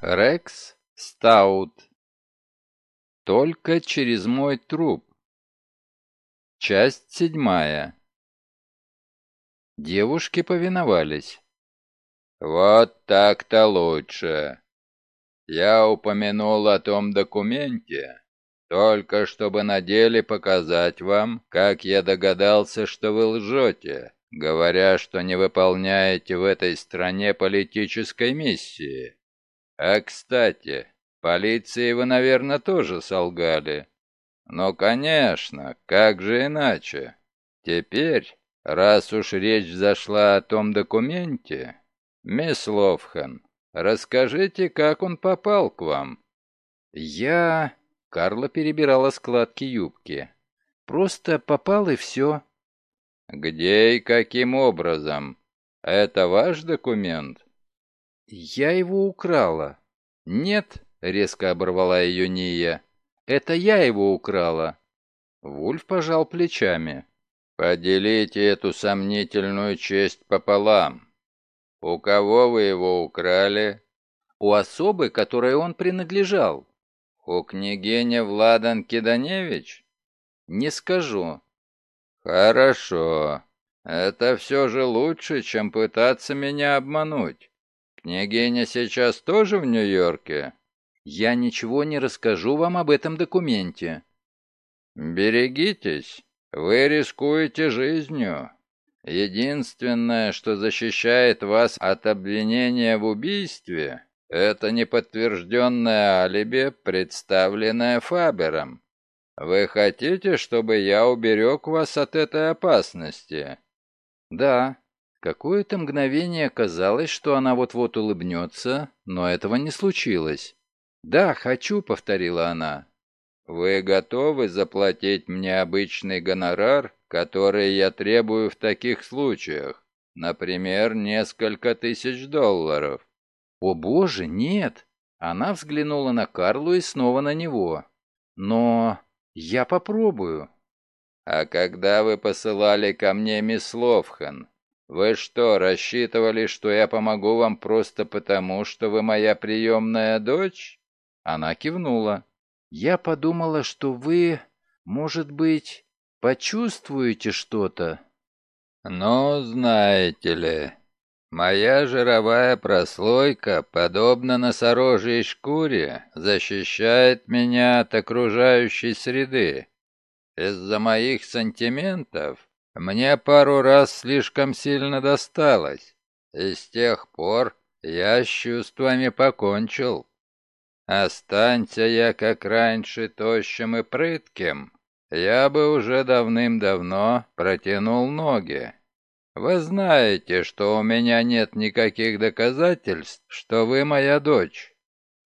Рекс Стаут. Только через мой труп. Часть седьмая. Девушки повиновались. «Вот так-то лучше. Я упомянул о том документе, только чтобы на деле показать вам, как я догадался, что вы лжете, говоря, что не выполняете в этой стране политической миссии. А, кстати, полиции вы, наверное, тоже солгали. Ну, конечно, как же иначе? Теперь, раз уж речь зашла о том документе, мисс Ловхан, расскажите, как он попал к вам. Я... Карла перебирала складки юбки. Просто попал и все. Где и каким образом? Это ваш документ? Я его украла. Нет, резко оборвала ее Ния. Это я его украла. Вульф пожал плечами. Поделите эту сомнительную честь пополам. У кого вы его украли? У особы, которой он принадлежал. У княгиня Владан Киданевич? Не скажу. Хорошо. Это все же лучше, чем пытаться меня обмануть. Княгиня сейчас тоже в Нью-Йорке? Я ничего не расскажу вам об этом документе. Берегитесь, вы рискуете жизнью. Единственное, что защищает вас от обвинения в убийстве, это неподтвержденное алиби, представленное Фабером. Вы хотите, чтобы я уберег вас от этой опасности? Да. Какое-то мгновение казалось, что она вот-вот улыбнется, но этого не случилось. «Да, хочу», — повторила она. «Вы готовы заплатить мне обычный гонорар, который я требую в таких случаях? Например, несколько тысяч долларов?» «О боже, нет!» Она взглянула на Карлу и снова на него. «Но я попробую». «А когда вы посылали ко мне мисс Ловхан, вы что, рассчитывали, что я помогу вам просто потому, что вы моя приемная дочь?» Она кивнула. «Я подумала, что вы, может быть, почувствуете что-то». «Ну, знаете ли, Моя жировая прослойка, подобно носорожьей шкуре, защищает меня от окружающей среды. Из-за моих сантиментов мне пару раз слишком сильно досталось, и с тех пор я с чувствами покончил. Останься я, как раньше, тощим и прытким, я бы уже давным-давно протянул ноги. Вы знаете, что у меня нет никаких доказательств, что вы моя дочь.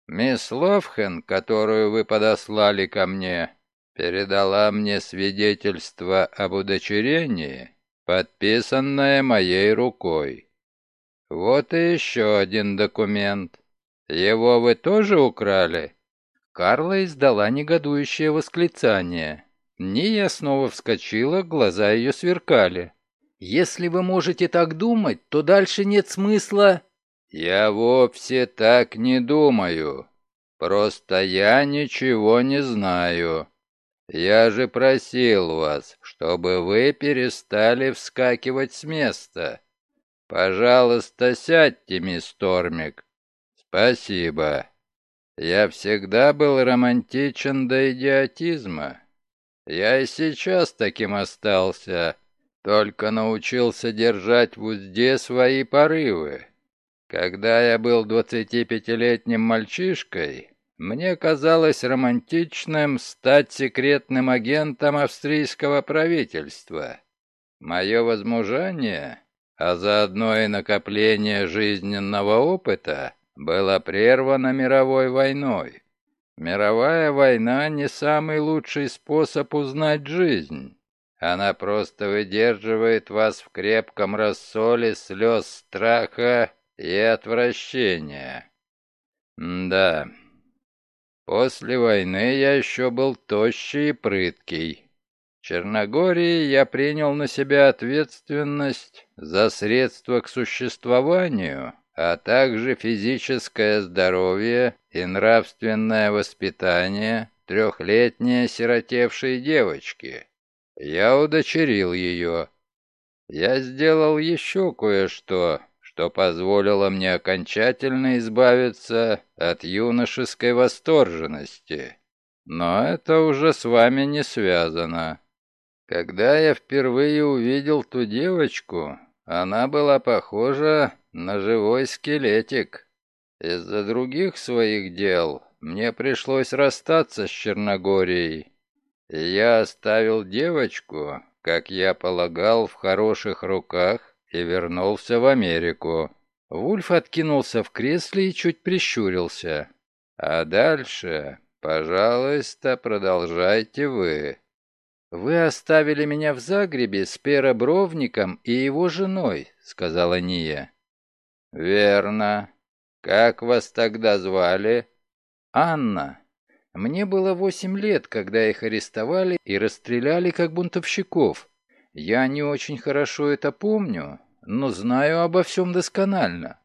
Мисс Ловхен, которую вы подослали ко мне, передала мне свидетельство об удочерении, подписанное моей рукой. Вот и еще один документ. Его вы тоже украли?» Карла издала негодующее восклицание. Ния снова вскочила, глаза ее сверкали. Если вы можете так думать, то дальше нет смысла...» «Я вовсе так не думаю. Просто я ничего не знаю. Я же просил вас, чтобы вы перестали вскакивать с места. Пожалуйста, сядьте, мисс Тормик. Спасибо. Я всегда был романтичен до идиотизма. Я и сейчас таким остался» Только научился держать в узде свои порывы. Когда я был двадцатипятилетним мальчишкой, мне казалось романтичным стать секретным агентом австрийского правительства. Мое возмужание, а заодно и накопление жизненного опыта, было прервано мировой войной. Мировая война не самый лучший способ узнать жизнь. Она просто выдерживает вас в крепком рассоле слез страха и отвращения. да. После войны я еще был тощий и прыткий. В Черногории я принял на себя ответственность за средства к существованию, а также физическое здоровье и нравственное воспитание трехлетней осиротевшей девочки. Я удочерил ее. Я сделал еще кое-что, что позволило мне окончательно избавиться от юношеской восторженности. Но это уже с вами не связано. Когда я впервые увидел ту девочку, она была похожа на живой скелетик. Из-за других своих дел мне пришлось расстаться с Черногорией. И я оставил девочку, как я полагал, в хороших руках и вернулся в Америку. Вульф откинулся в кресле и чуть прищурился. А дальше, пожалуйста, продолжайте вы. «Вы оставили меня в Загребе с Перобровником и его женой», — сказала Ния. «Верно. Как вас тогда звали?» «Анна. Мне было восемь лет, когда их арестовали и расстреляли как бунтовщиков. Я не очень хорошо это помню, но знаю обо всем досконально».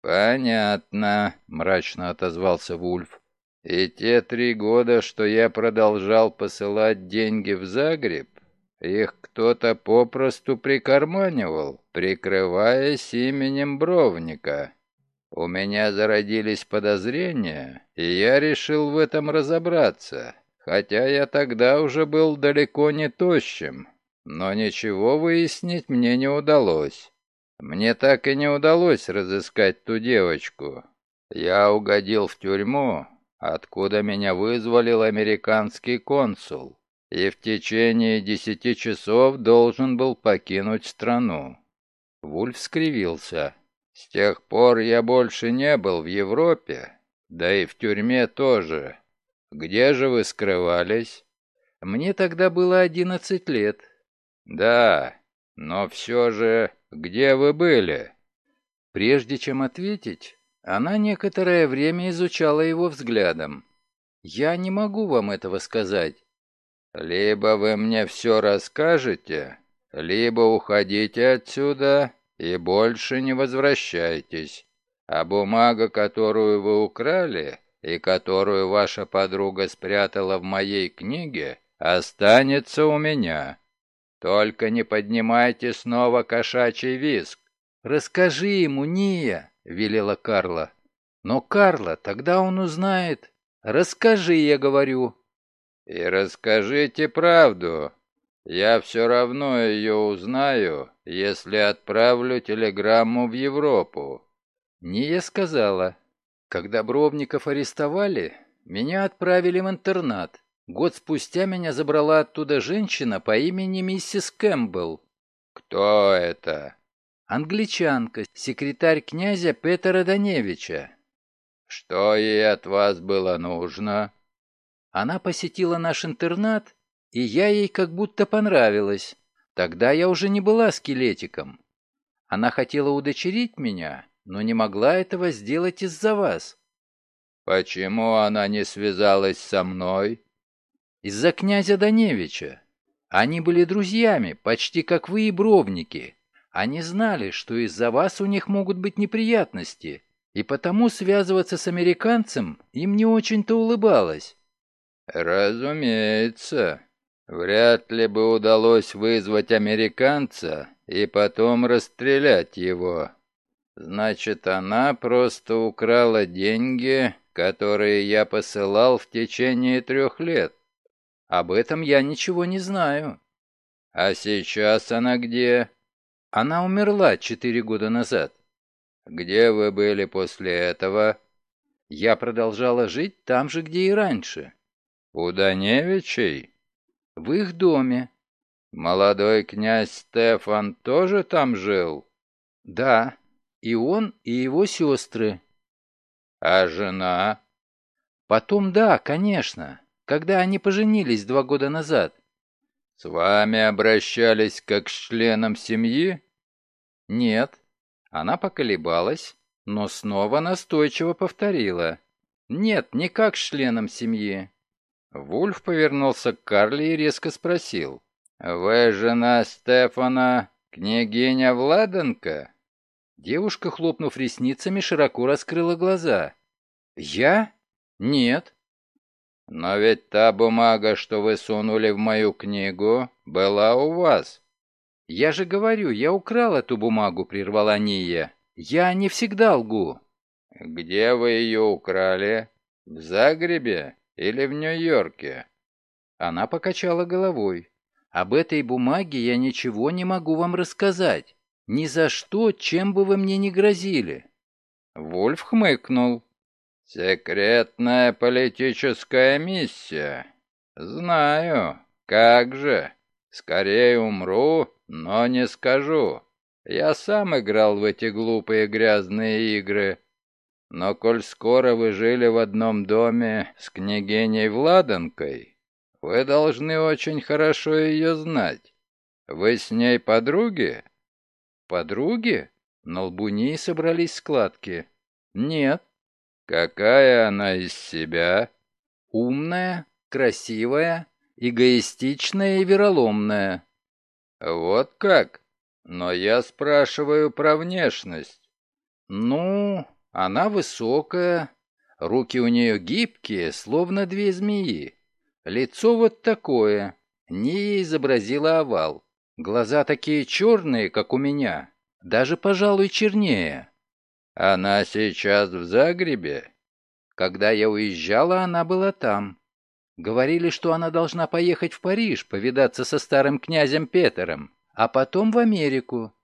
«Понятно», — мрачно отозвался Вульф. «И те три года, что я продолжал посылать деньги в Загреб, их кто-то попросту прикарманивал, прикрываясь именем Бровника. У меня зародились подозрения, и я решил в этом разобраться, хотя я тогда уже был далеко не тощим, но ничего выяснить мне не удалось. Мне так и не удалось разыскать ту девочку. Я угодил в тюрьму, откуда меня вызволил американский консул, и в течение десяти часов должен был покинуть страну. Вульф скривился. С тех пор я больше не был в Европе, да и в тюрьме тоже. Где же вы скрывались? Мне тогда было одиннадцать лет. Да, но все же, где вы были? Прежде чем ответить, она некоторое время изучала его взглядом. Я не могу вам этого сказать. Либо вы мне все расскажете, либо уходите отсюда и больше не возвращайтесь. А бумага, которую вы украли и которую ваша подруга спрятала в моей книге, останется у меня. Только не поднимайте снова кошачий виск. «Расскажи ему, Ния!» — велела Карла. «Но, Карла, тогда он узнает. Расскажи, я говорю». «И расскажите правду. Я все равно ее узнаю, если отправлю телеграмму в Европу». Ния сказала, когда Бровников арестовали, меня отправили в интернат. Год спустя меня забрала оттуда женщина по имени миссис Кэмпбелл. «Кто это?» «Англичанка, секретарь князя Петера Даневича». «Что ей от вас было нужно?» Она посетила наш интернат, и я ей как будто понравилась. Тогда я уже не была скелетиком. Она хотела удочерить меня, но не могла этого сделать из-за вас. Почему она не связалась со мной? Из-за князя Даневича. Они были друзьями, почти как вы и бровники. Они знали, что из-за вас у них могут быть неприятности, и потому связываться с американцем им не очень-то улыбалось. Разумеется. Вряд ли бы удалось вызвать американца и потом расстрелять его. Значит, она просто украла деньги, которые я посылал в течение трех лет. Об этом я ничего не знаю. А сейчас она где? Она умерла четыре года назад. Где вы были после этого? Я продолжала жить там же, где и раньше. У Даневичей? В их доме. Молодой князь Стефан тоже там жил? Да, и он, и его сестры. А жена? Потом да, конечно, когда они поженились два года назад. С вами обращались как с членом семьи? Нет. Она поколебалась, но снова настойчиво повторила. Нет, не как с членом семьи. Вульф повернулся к Карле и резко спросил. «Вы жена Стефана, княгиня Владенко?» Девушка, хлопнув ресницами, широко раскрыла глаза. «Я? Нет». «Но ведь та бумага, что вы сунули в мою книгу, была у вас». «Я же говорю, я украл эту бумагу», — прервала Ния. «Я не всегда лгу». «Где вы ее украли? В Загребе или в Нью-Йорке?» Она покачала головой. «Об этой бумаге я ничего не могу вам рассказать. Ни за что, чем бы вы мне ни грозили». Вульф хмыкнул. «Секретная политическая миссия. Знаю. Как же. Скорее умру, но не скажу. Я сам играл в эти глупые грязные игры. Но коль скоро вы жили в одном доме с княгиней Владанкой, вы должны очень хорошо ее знать. Вы с ней подруги? Подруги? На лбу ней собрались складки. Нет. Какая она из себя? Умная, красивая, эгоистичная и вероломная. Вот как? Но я спрашиваю про внешность. Ну, она высокая, руки у нее гибкие, словно две змеи. Лицо вот такое. Ния изобразила овал. Глаза такие черные, как у меня. Даже, пожалуй, чернее. Она сейчас в Загребе? Когда я уезжала, она была там. Говорили, что она должна поехать в Париж, повидаться со старым князем Петером, а потом в Америку.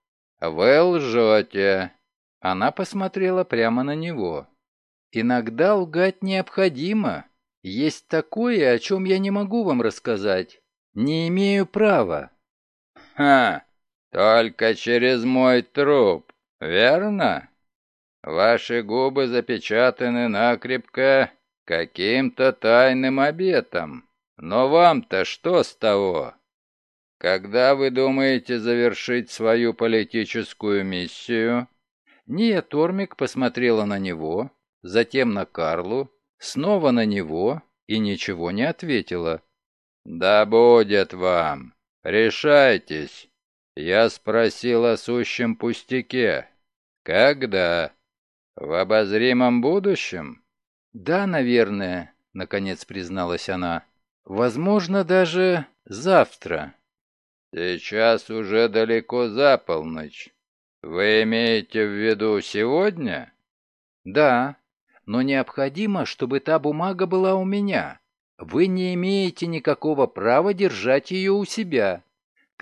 Вы лжете. Она посмотрела прямо на него. «Иногда лгать необходимо. Есть такое, о чем я не могу вам рассказать. Не имею права». «Ха! Только через мой труп, верно? Ваши губы запечатаны накрепко каким-то тайным обетом. Но вам-то что с того? Когда вы думаете завершить свою политическую миссию?» Ния Тормик посмотрела на него, затем на Карлу, снова на него и ничего не ответила. «Да будет вам! Решайтесь! Я спросил о сущем пустяке. Когда? В обозримом будущем?» «Да, наверное», — наконец призналась она. «Возможно, даже завтра». «Сейчас уже далеко за полночь. «Вы имеете в виду сегодня?» «Да, но необходимо, чтобы та бумага была у меня. Вы не имеете никакого права держать ее у себя.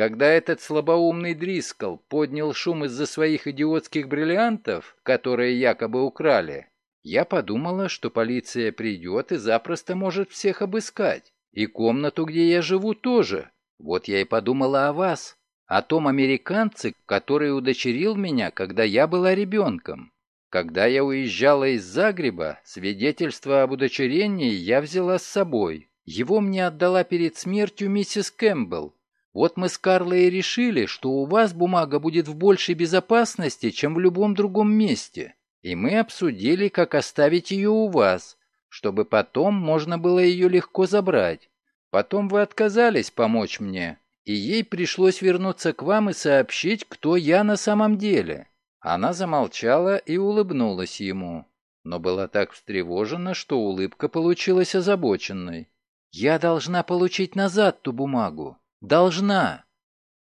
Когда этот слабоумный Дрискл поднял шум из-за своих идиотских бриллиантов, которые якобы украли, я подумала, что полиция придет и запросто может всех обыскать. И комнату, где я живу, тоже. Вот я и подумала о вас о том американце, который удочерил меня, когда я была ребенком. Когда я уезжала из Загреба, свидетельство об удочерении я взяла с собой. Его мне отдала перед смертью миссис Кэмпбелл. Вот мы с Карлой и решили, что у вас бумага будет в большей безопасности, чем в любом другом месте. И мы обсудили, как оставить ее у вас, чтобы потом можно было ее легко забрать. Потом вы отказались помочь мне, и ей пришлось вернуться к вам и сообщить, кто я на самом деле». Она замолчала и улыбнулась ему, но была так встревожена, что улыбка получилась озабоченной. «Я должна получить назад ту бумагу. Должна!»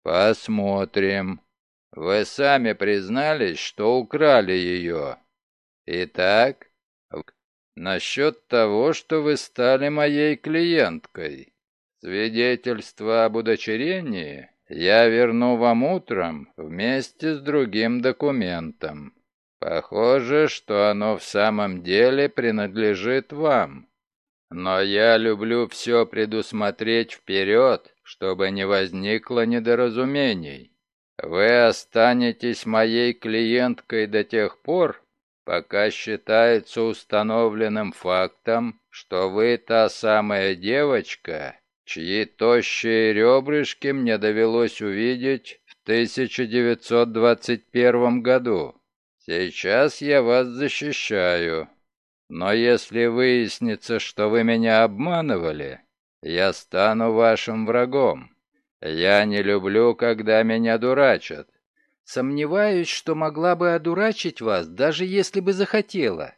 «Посмотрим. Вы сами признались, что украли ее. Итак, насчет того, что вы стали моей клиенткой. Свидетельство об удочерении я верну вам утром вместе с другим документом. Похоже, что оно в самом деле принадлежит вам. Но я люблю все предусмотреть вперед, чтобы не возникло недоразумений. Вы останетесь моей клиенткой до тех пор, пока считается установленным фактом, что вы та самая девочка, чьи тощие ребрышки мне довелось увидеть в 1921 году. Сейчас я вас защищаю. Но если выяснится, что вы меня обманывали, я стану вашим врагом. Я не люблю, когда меня дурачат. Сомневаюсь, что могла бы одурачить вас, даже если бы захотела».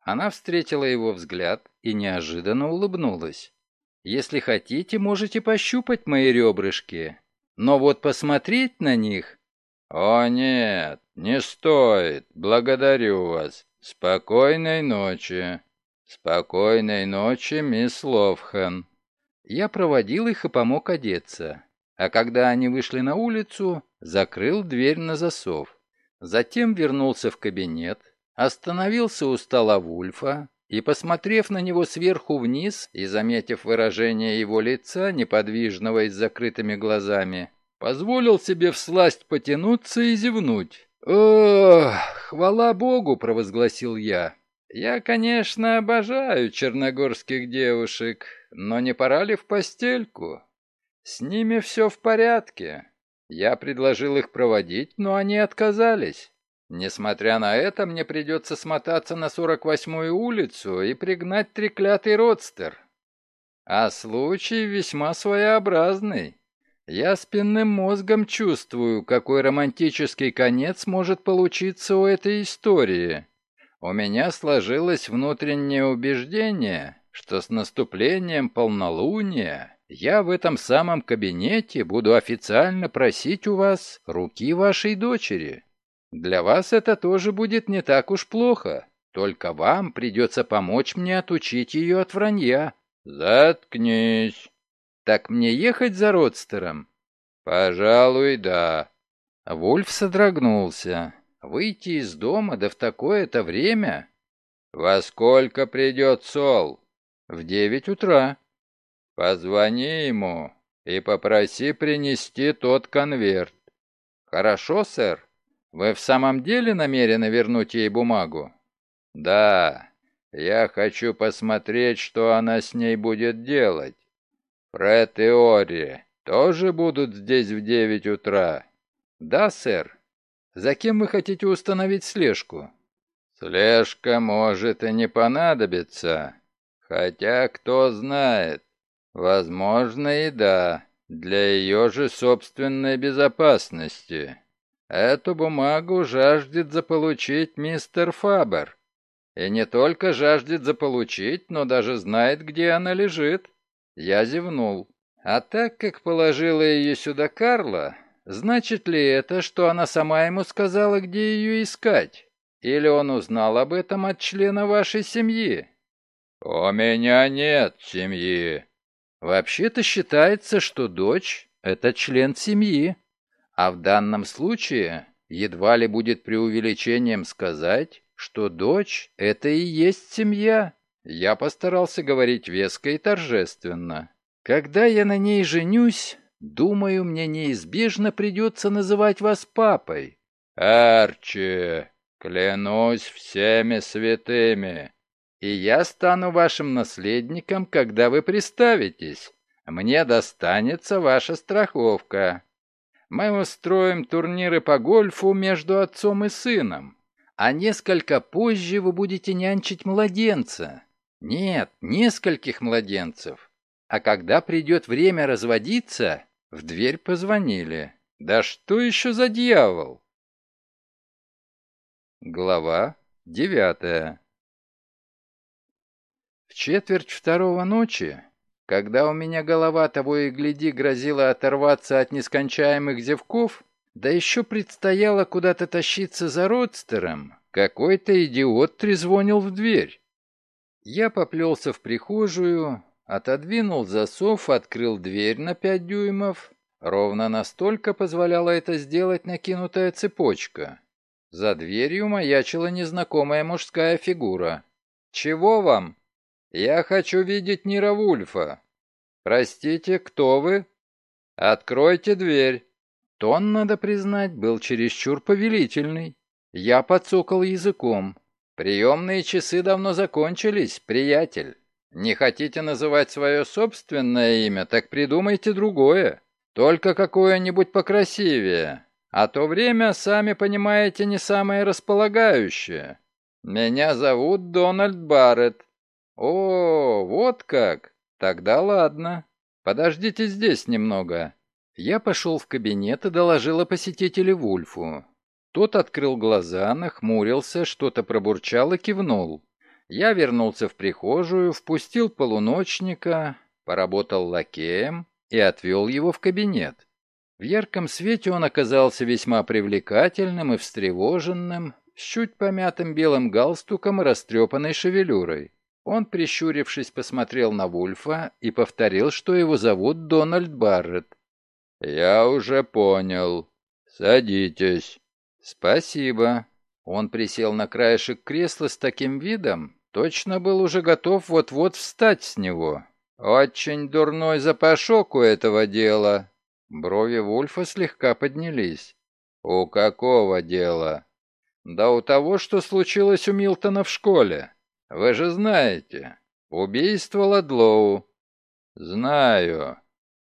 Она встретила его взгляд и неожиданно улыбнулась. «Если хотите, можете пощупать мои ребрышки, но вот посмотреть на них...» «О нет, не стоит, благодарю вас. Спокойной ночи». «Спокойной ночи, мисс Ловхан». Я проводил их и помог одеться, а когда они вышли на улицу, закрыл дверь на засов. Затем вернулся в кабинет, остановился у стола Вульфа и, посмотрев на него сверху вниз и заметив выражение его лица, неподвижного и с закрытыми глазами, позволил себе всласть потянуться и зевнуть. «Ох, хвала Богу!» — провозгласил я. «Я, конечно, обожаю черногорских девушек, но не пора ли в постельку? С ними все в порядке. Я предложил их проводить, но они отказались. Несмотря на это, мне придется смотаться на 48-ю улицу и пригнать треклятый родстер. А случай весьма своеобразный. Я спинным мозгом чувствую, какой романтический конец может получиться у этой истории. У меня сложилось внутреннее убеждение, что с наступлением полнолуния я в этом самом кабинете буду официально просить у вас руки вашей дочери. Для вас это тоже будет не так уж плохо, только вам придется помочь мне отучить ее от вранья». «Заткнись!» «Так мне ехать за родстером?» «Пожалуй, да». Вульф содрогнулся. «Выйти из дома, да в такое-то время?» «Во сколько придет Сол?» «В девять утра». Позвони ему и попроси принести тот конверт. Хорошо, сэр. Вы в самом деле намерены вернуть ей бумагу? Да. Я хочу посмотреть, что она с ней будет делать. Фред и Ори тоже будут здесь в девять утра? Да, сэр. За кем вы хотите установить слежку? Слежка может и не понадобиться. Хотя, кто знает, Возможно и да, для ее же собственной безопасности. Эту бумагу жаждет заполучить мистер Фабер. И не только жаждет заполучить, но даже знает, где она лежит. Я зевнул. А так как положила ее сюда Карла, значит ли это, что она сама ему сказала, где ее искать? Или он узнал об этом от члена вашей семьи? «У меня нет семьи», Вообще-то считается, что дочь – это член семьи, а в данном случае едва ли будет преувеличением сказать, что дочь – это и есть семья. Я постарался говорить веско и торжественно. Когда я на ней женюсь, думаю, мне неизбежно придется называть вас папой. Арчи, клянусь всеми святыми, и я стану вашим наследником, когда вы приставитесь. Мне достанется ваша страховка. Мы устроим турниры по гольфу между отцом и сыном, а несколько позже вы будете нянчить младенца. Нет, нескольких младенцев. А когда придет время разводиться, в дверь позвонили. Да что еще за дьявол? Глава девятая четверть второго ночи, когда у меня голова того и гляди грозила оторваться от нескончаемых зевков, да еще предстояло куда-то тащиться за родстером, какой-то идиот трезвонил в дверь. Я поплелся в прихожую, отодвинул засов, открыл дверь на пять дюймов. Ровно настолько позволяла это сделать накинутая цепочка. За дверью маячила незнакомая мужская фигура. «Чего вам?» «Я хочу видеть Нира Вульфа. Простите, кто вы?» «Откройте дверь». Тон, надо признать, был чересчур повелительный. Я подсокал языком. «Приемные часы давно закончились, приятель. Не хотите называть свое собственное имя, так придумайте другое. Только какое-нибудь покрасивее. А то время, сами понимаете, не самое располагающее. Меня зовут Дональд Барретт. «О, вот как! Тогда ладно. Подождите здесь немного». Я пошел в кабинет и доложил о посетителе Вульфу. Тот открыл глаза, нахмурился, что-то пробурчал и кивнул. Я вернулся в прихожую, впустил полуночника, поработал лакеем и отвел его в кабинет. В ярком свете он оказался весьма привлекательным и встревоженным, с чуть помятым белым галстуком и растрепанной шевелюрой. Он, прищурившись, посмотрел на Вульфа и повторил, что его зовут Дональд Барретт. «Я уже понял. Садитесь». «Спасибо». Он присел на краешек кресла с таким видом, точно был уже готов вот-вот встать с него. «Очень дурной запашок у этого дела». Брови Вульфа слегка поднялись. «У какого дела?» «Да у того, что случилось у Милтона в школе. Вы же знаете. Убийство Ладлоу». «Знаю.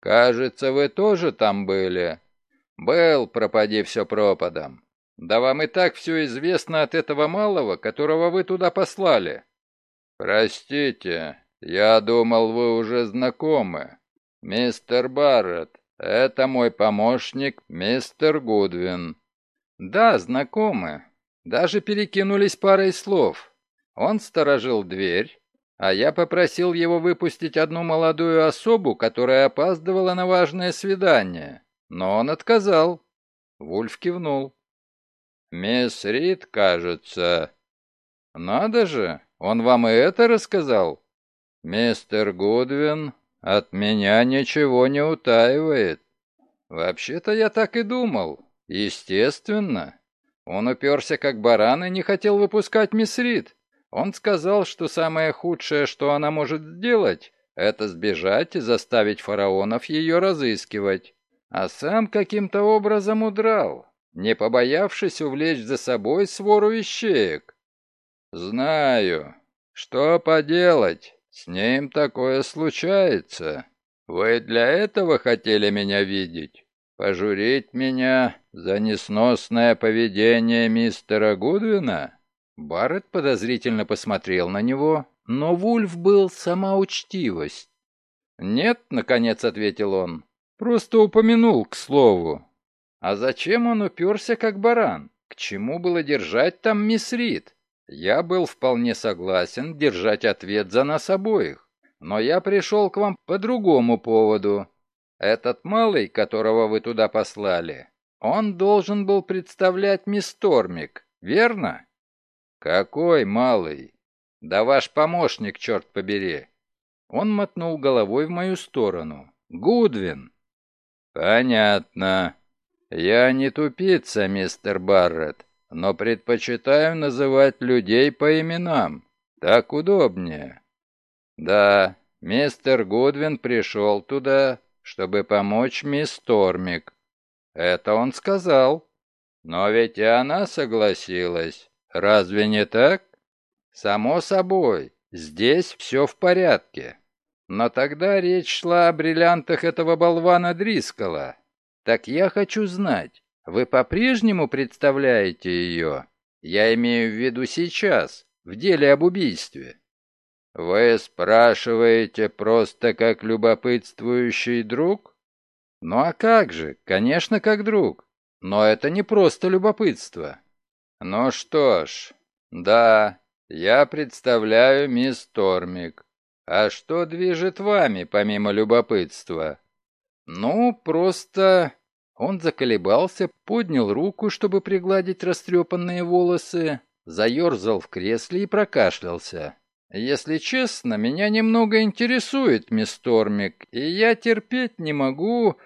Кажется, вы тоже там были». «Был, пропади все пропадом. Да вам и так все известно от этого малого, которого вы туда послали». «Простите, я думал, вы уже знакомы. Мистер Барретт, это мой помощник, мистер Гудвин». «Да, знакомы. Даже перекинулись парой слов. Он сторожил дверь, а я попросил его выпустить одну молодую особу, которая опаздывала на важное свидание. Но он отказал». Вульф кивнул. «Мисс Рид, кажется...» «Надо же, он вам и это рассказал?» «Мистер Гудвин от меня ничего не утаивает». «Вообще-то я так и думал. Естественно. Он уперся как баран и не хотел выпускать мисс Рид. Он сказал, что самое худшее, что она может сделать, это сбежать и заставить фараонов ее разыскивать. А сам каким-то образом удрал не побоявшись увлечь за собой свору ищеек. «Знаю. Что поделать? С ним такое случается. Вы для этого хотели меня видеть? Пожурить меня за несносное поведение мистера Гудвина?» Барретт подозрительно посмотрел на него, но Вульф был сама учтивость. «Нет», — наконец ответил он, — «просто упомянул, к слову. А зачем он уперся как баран? К чему было держать там мисс Рид? Я был вполне согласен держать ответ за нас обоих. Но я пришел к вам по другому поводу. Этот малый, которого вы туда послали, он должен был представлять мисс Тормик, верно? Какой малый? Да ваш помощник, черт побери. Он мотнул головой в мою сторону. Гудвин. Понятно. «Я не тупица, мистер Барретт, но предпочитаю называть людей по именам. Так удобнее». «Да, мистер Гудвин пришел туда, чтобы помочь мисс Тормик. Это он сказал. Но ведь и она согласилась. Разве не так? Само собой, здесь все в порядке. Но тогда речь шла о бриллиантах этого болвана Дрискала, так я хочу знать, вы по-прежнему представляете ее? Я имею в виду сейчас, в деле об убийстве. Вы спрашиваете просто как любопытствующий друг? Ну а как же, конечно, как друг. Но это не просто любопытство. Ну что ж, да, я представляю мисс Тормик. А что движет вами, помимо любопытства? «Ну, просто...» Он заколебался, поднял руку, чтобы пригладить растрепанные волосы, заерзал в кресле и прокашлялся. «Если честно, меня немного интересует, мисс Тормик, и я терпеть не могу...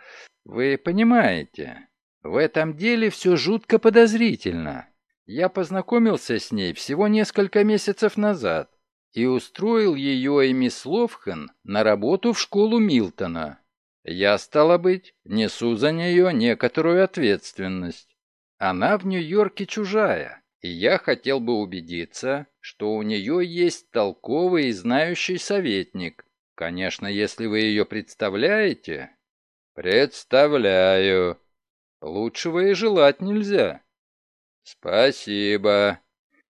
Вы понимаете, в этом деле все жутко подозрительно. Я познакомился с ней всего несколько месяцев назад и устроил ее и мисс Ловхан на работу в школу Милтона. Я, стало быть, несу за нее некоторую ответственность. Она в Нью-Йорке чужая, и я хотел бы убедиться, что у нее есть толковый и знающий советник. Конечно, если вы ее представляете. Представляю. Лучшего и желать нельзя. Спасибо.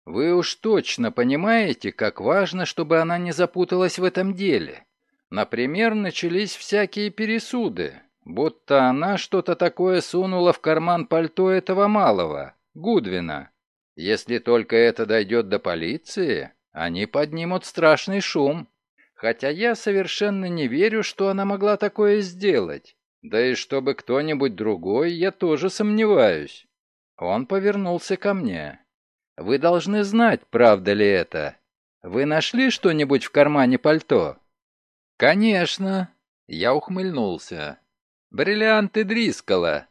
Вы уж точно понимаете, как важно, чтобы она не запуталась в этом деле. Например, начались всякие пересуды, будто она что-то такое сунула в карман пальто этого малого, Гудвина. Если только это дойдет до полиции, они поднимут страшный шум. Хотя я совершенно не верю, что она могла такое сделать. Да и чтобы кто-нибудь другой, я тоже сомневаюсь. Он повернулся ко мне. Вы должны знать, правда ли это. Вы нашли что-нибудь в кармане пальто? Конечно. Я ухмыльнулся. Бриллианты Дрискала.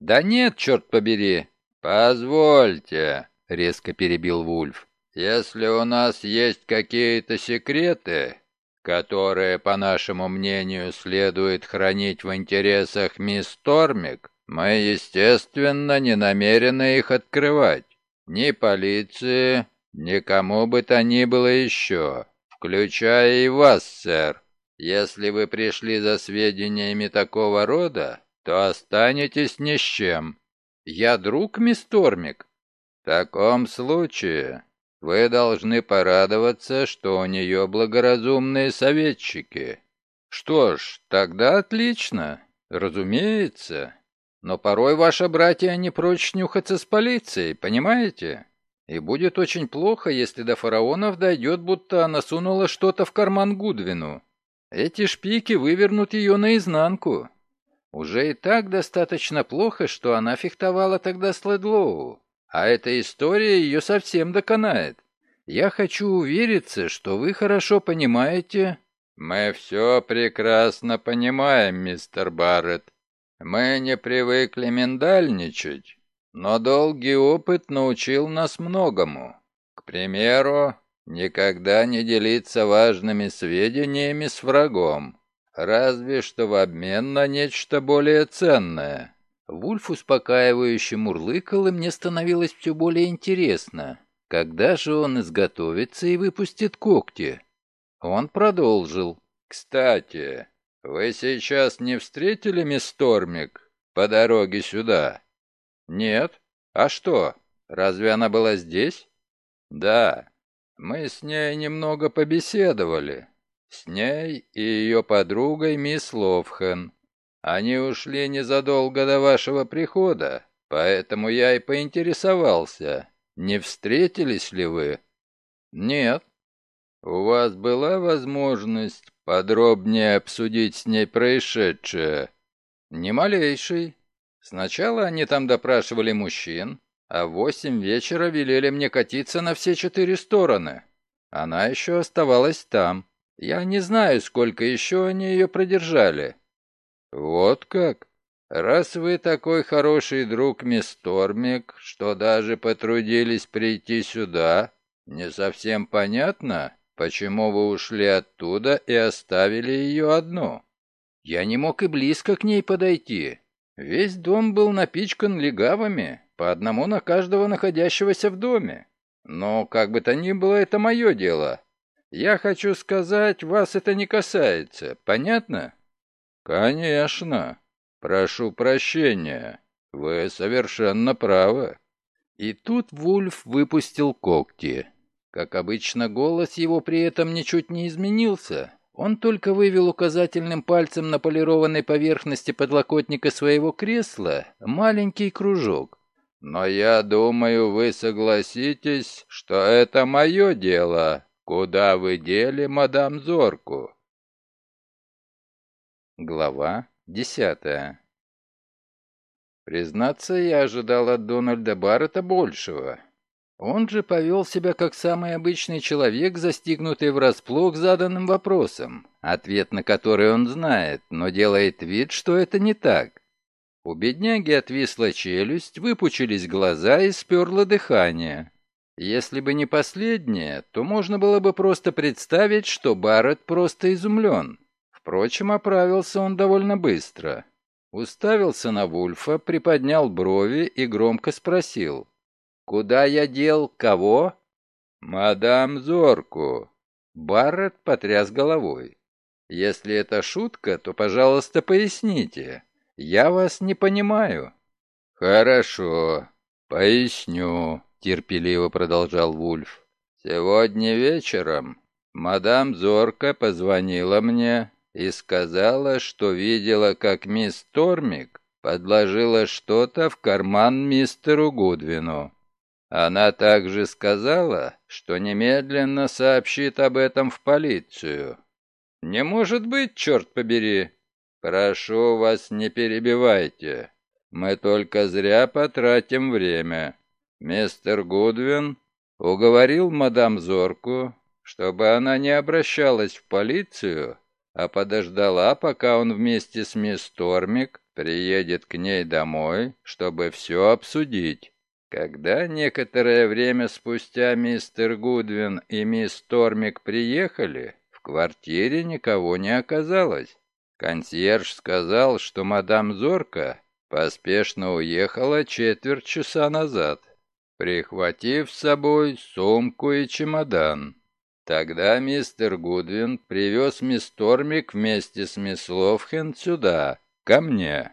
Да нет, черт побери. Позвольте, резко перебил Вульф. Если у нас есть какие-то секреты, которые, по нашему мнению, следует хранить в интересах мисс Тормик, мы, естественно, не намерены их открывать. Ни полиции, ни кому бы то ни было еще, включая и вас, сэр. Если вы пришли за сведениями такого рода, то останетесь ни с чем. Я друг, мисс Тормик. В таком случае вы должны порадоваться, что у нее благоразумные советчики. Что ж, тогда отлично, разумеется. Но порой ваши братья не прочь нюхаться с полицией, понимаете? И будет очень плохо, если до фараонов дойдет, будто она сунула что-то в карман Гудвину. Эти шпики вывернут ее наизнанку. Уже и так достаточно плохо, что она фехтовала тогда с Ледлоу. А эта история ее совсем доконает. Я хочу увериться, что вы хорошо понимаете...» «Мы все прекрасно понимаем, мистер Барретт. Мы не привыкли миндальничать, но долгий опыт научил нас многому. К примеру, никогда не делиться важными сведениями с врагом, разве что в обмен на нечто более ценное». Вульф успокаивающе мурлыкал, и мне становилось все более интересно. Когда же он изготовится и выпустит когти? Он продолжил. «Кстати, вы сейчас не встретили мисс Тормик по дороге сюда?» «Нет. А что, разве она была здесь?» «Да. Мы с ней немного побеседовали. С ней и ее подругой мисс Ловхен. Они ушли незадолго до вашего прихода, поэтому я и поинтересовался, не встретились ли вы? Нет. У вас была возможность подробнее обсудить с ней происшедшее? Ни малейшей. Сначала они там допрашивали мужчин, а в восемь вечера велели мне катиться на все четыре стороны. Она еще оставалась там. Я не знаю, сколько еще они ее продержали. «Вот как? Раз вы такой хороший друг, мисс Тормик, что даже потрудились прийти сюда, не совсем понятно, почему вы ушли оттуда и оставили ее одну. Я не мог и близко к ней подойти. Весь дом был напичкан легавыми, по одному на каждого находящегося в доме. Но, как бы то ни было, это мое дело. Я хочу сказать, вас это не касается, понятно?» «Конечно. Прошу прощения. Вы совершенно правы». И тут Вульф выпустил когти. Как обычно, голос его при этом ничуть не изменился. Он только вывел указательным пальцем на полированной поверхности подлокотника своего кресла маленький кружок. «Но я думаю, вы согласитесь, что это мое дело. Куда вы дели мадам Зорку?» Глава десятая Признаться, я ожидал от Дональда Баррета большего. Он же повел себя как самый обычный человек, застигнутый врасплох заданным вопросом, ответ на который он знает, но делает вид, что это не так. У бедняги отвисла челюсть, выпучились глаза и сперло дыхание. Если бы не последнее, то можно было бы просто представить, что Барретт просто изумлен. Впрочем, оправился он довольно быстро. Уставился на Вульфа, приподнял брови и громко спросил. «Куда я дел? Кого?» «Мадам Зорку». Барретт потряс головой. «Если это шутка, то, пожалуйста, поясните. Я вас не понимаю». «Хорошо, поясню», — терпеливо продолжал Вульф. «Сегодня вечером мадам Зорка позвонила мне и сказала, что видела, как мисс Тормик подложила что-то в карман мистеру Гудвину. Она также сказала, что немедленно сообщит об этом в полицию. «Не может быть, черт побери!» «Прошу вас, не перебивайте. Мы только зря потратим время. Мистер Гудвин уговорил мадам Зорку, чтобы она не обращалась в полицию, а подождала, пока он вместе с мисс Тормик приедет к ней домой, чтобы все обсудить. Когда некоторое время спустя мистер Гудвин и мисс Тормик приехали, в квартире никого не оказалось. Консьерж сказал, что мадам Зорка поспешно уехала четверть часа назад, прихватив с собой сумку и чемодан. Тогда мистер Гудвин привез мисс Тормик вместе с мисс Ловхен сюда, ко мне.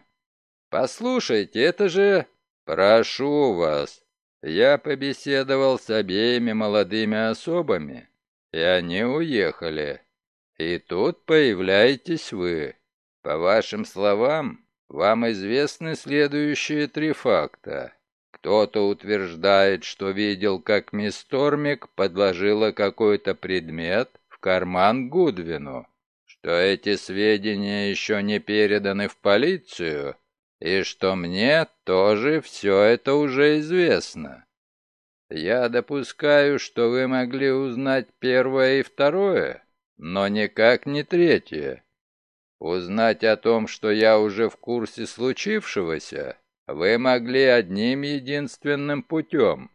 «Послушайте, это же...» «Прошу вас, я побеседовал с обеими молодыми особами, и они уехали. И тут появляетесь вы. По вашим словам, вам известны следующие три факта. Кто-то утверждает, что видел, как мисс Тормик подложила какой-то предмет в карман Гудвину, что эти сведения еще не переданы в полицию, и что мне тоже все это уже известно. Я допускаю, что вы могли узнать первое и второе, но никак не третье. Узнать о том, что я уже в курсе случившегося, вы могли одним единственным путем,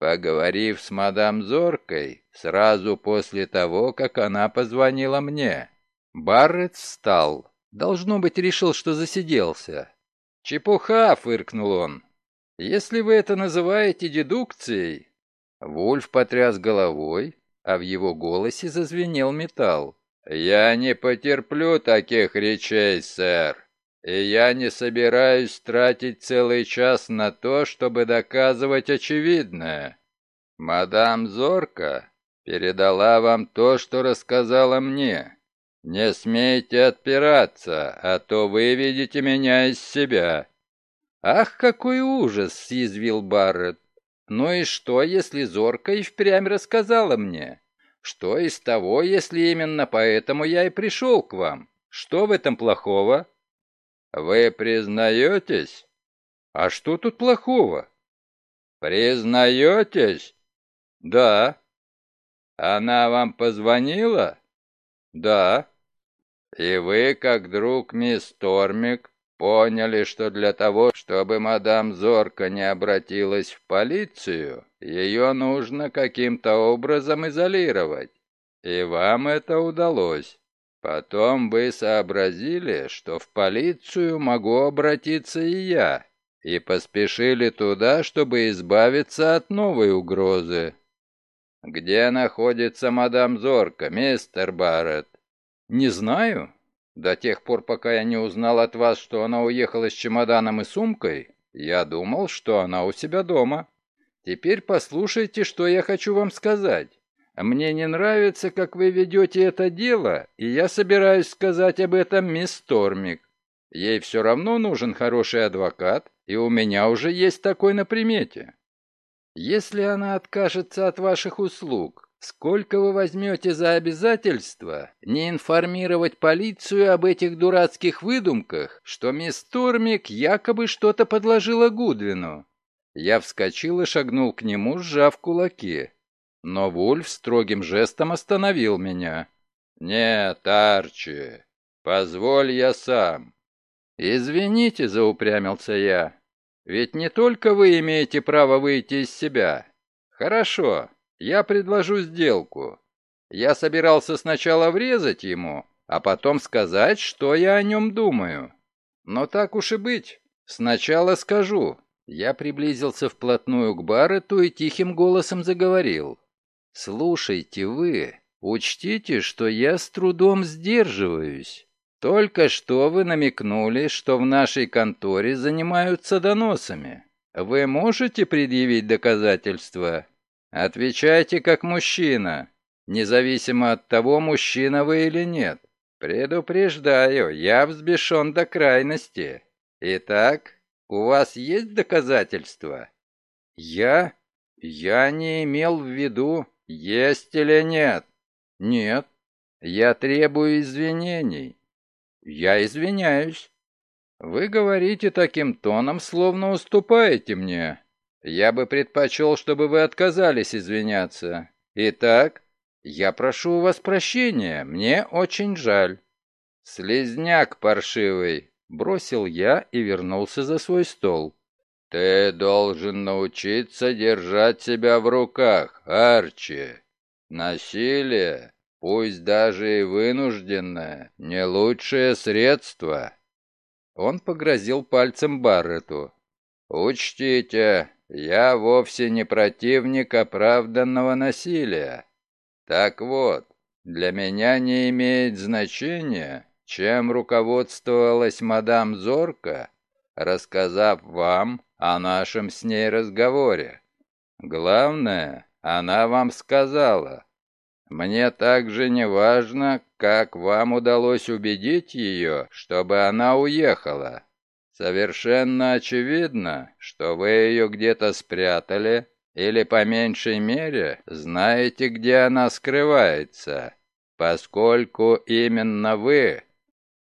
поговорив с мадам Зоркой сразу после того, как она позвонила мне. Барретт встал. Должно быть, решил, что засиделся. «Чепуха!» — фыркнул он. «Если вы это называете дедукцией...» Вульф потряс головой, а в его голосе зазвенел металл. «Я не потерплю таких речей, сэр, и я не собираюсь тратить целый час на то, чтобы доказывать очевидное. Мадам Зорка передала вам то, что рассказала мне. «Не смейте отпираться, а то выведете меня из себя». «Ах, какой ужас!» — съязвил Барретт. «Ну и что, если Зорка и впрямь рассказала мне? Что из того, если именно поэтому я и пришел к вам? Что в этом плохого?» «Вы признаетесь?» «А что тут плохого?» «Признаетесь?» «Да». «Она вам позвонила?» «Да». И вы, как друг мисс Тормик, поняли, что для того, чтобы мадам Зорка не обратилась в полицию, ее нужно каким-то образом изолировать. И вам это удалось. Потом вы сообразили, что в полицию могу обратиться и я, и поспешили туда, чтобы избавиться от новой угрозы. Где находится мадам Зорка, мистер Барретт? «Не знаю. До тех пор, пока я не узнал от вас, что она уехала с чемоданом и сумкой, я думал, что она у себя дома. Теперь послушайте, что я хочу вам сказать. Мне не нравится, как вы ведете это дело, и я собираюсь сказать об этом мисс Тормик. Ей все равно нужен хороший адвокат, и у меня уже есть такой на примете. Если она откажется от ваших услуг, Сколько вы возьмете за обязательство не информировать полицию об этих дурацких выдумках, что мисс Тормик якобы что-то подложила Гудвину? Я вскочил и шагнул к нему, сжав кулаки. Но Вульф строгим жестом остановил меня. «Нет, Арчи, позволь я сам». «Извините», — заупрямился я. «Ведь не только вы имеете право выйти из себя. Хорошо, я предложу сделку. Я собирался сначала врезать ему, а потом сказать, что я о нем думаю. Но так уж и быть. Сначала скажу. Я приблизился вплотную к Барретту и тихим голосом заговорил. «Слушайте вы, учтите, что я с трудом сдерживаюсь. Только что вы намекнули, что в нашей конторе занимаются доносами. Вы можете предъявить доказательства?» Отвечайте как мужчина, независимо от того, мужчина вы или нет. Предупреждаю, я взбешен до крайности. Итак, у вас есть доказательства? Я? Я не имел в виду... Есть или нет? Нет. Я требую извинений. Я извиняюсь. Вы говорите таким тоном, словно уступаете мне. Я бы предпочел, чтобы вы отказались извиняться. Итак, я прошу у вас прощения, мне очень жаль. Слизняк паршивый, бросил я и вернулся за свой стол. Ты должен научиться держать себя в руках, Арчи. Насилие, пусть даже и вынужденное, не лучшее средство. Он погрозил пальцем Баррету. «Учтите, я вовсе не противник оправданного насилия. Так вот, для меня не имеет значения, чем руководствовалась мадам Зорка, рассказав вам о нашем с ней разговоре. Главное, она вам сказала. Мне также не важно, как вам удалось убедить ее, чтобы она уехала. Совершенно очевидно, что вы ее где-то спрятали, или по меньшей мере знаете, где она скрывается, поскольку именно вы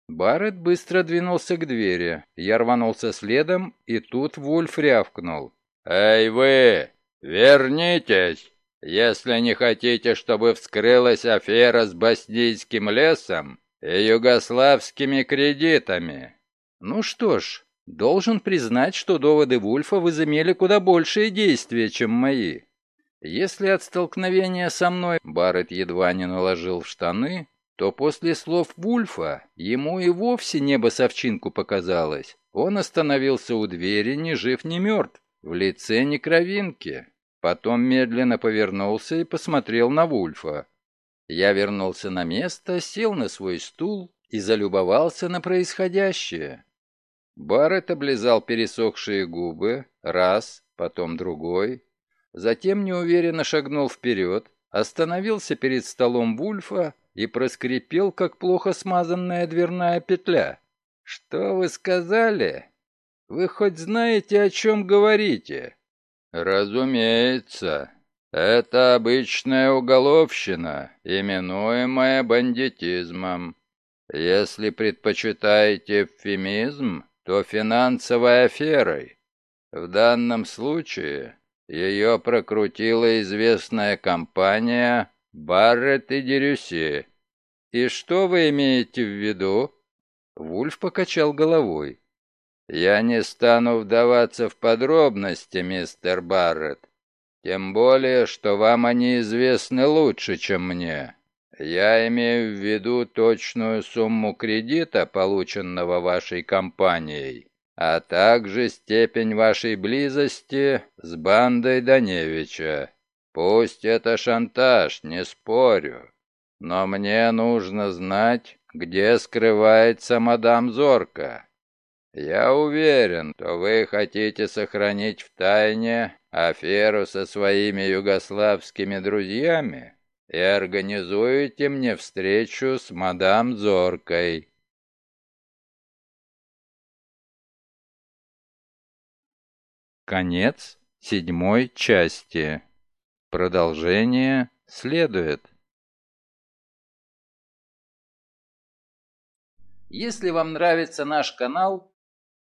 Барретт быстро двинулся к двери. Я рванулся следом, и тут Вульф рявкнул. «Эй вы! Вернитесь! Если не хотите, чтобы вскрылась афера с Боснийским лесом и югославскими кредитами!» Ну что ж, должен признать, что доводы Вульфа возымели куда большее действие, чем мои. Если от столкновения со мной Барретт едва не наложил в штаны, то после слов Вульфа ему и вовсе небо совчинку показалось. Он остановился у двери, ни жив, ни мертв, в лице ни кровинки. Потом медленно повернулся и посмотрел на Вульфа. Я вернулся на место, сел на свой стул и залюбовался на происходящее. Барретт облизал пересохшие губы, раз, потом другой. Затем неуверенно шагнул вперед, остановился перед столом Вульфа и проскрипел, как плохо смазанная дверная петля. «Что вы сказали? Вы хоть знаете, о чем говорите?» «Разумеется. Это обычная уголовщина, именуемая бандитизмом. Если предпочитаете эвфемизм, то финансовой аферой. В данном случае ее прокрутила известная компания Барретт и Дерюси. И что вы имеете в виду? Вульф покачал головой. Я не стану вдаваться в подробности, мистер Барретт. Тем более, что вам они известны лучше, чем мне. Я имею в виду точную сумму кредита, полученного вашей компанией, а также степень вашей близости с бандой Даневича. Пусть это шантаж, не спорю, но мне нужно знать, где скрывается мадам Зорка. Я уверен, что вы хотите сохранить в тайне аферу со своими югославскими друзьями и организуете мне встречу с мадам Зоркой. Конец седьмой части. Продолжение следует. Если вам нравится наш канал,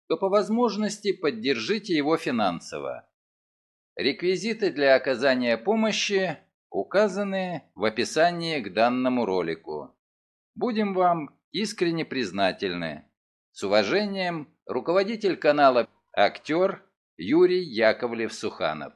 то по возможности поддержите его финансово. Реквизиты для оказания помощи указаны в описании к данному ролику. Будем вам искренне признательны. С уважением, руководитель канала «Актер» Юрий Яковлев-Суханов.